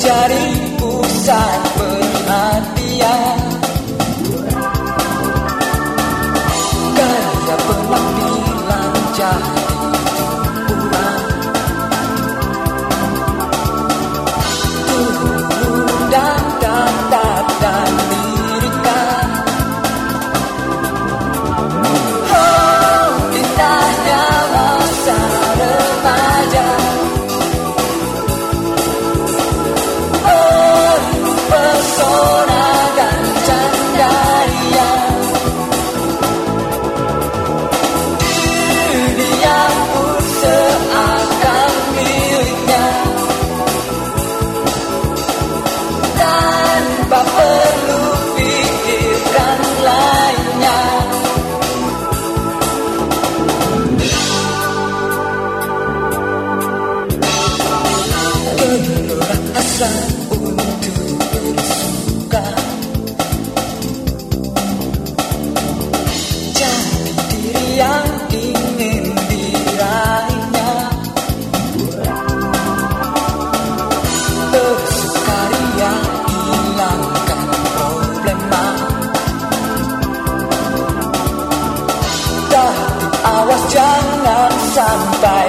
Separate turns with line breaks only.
menjadi pusat Untuk bersuka Jadi diri yang ingin diraihnya Bersukaria hilangkan problema Tapi awas jangan sampai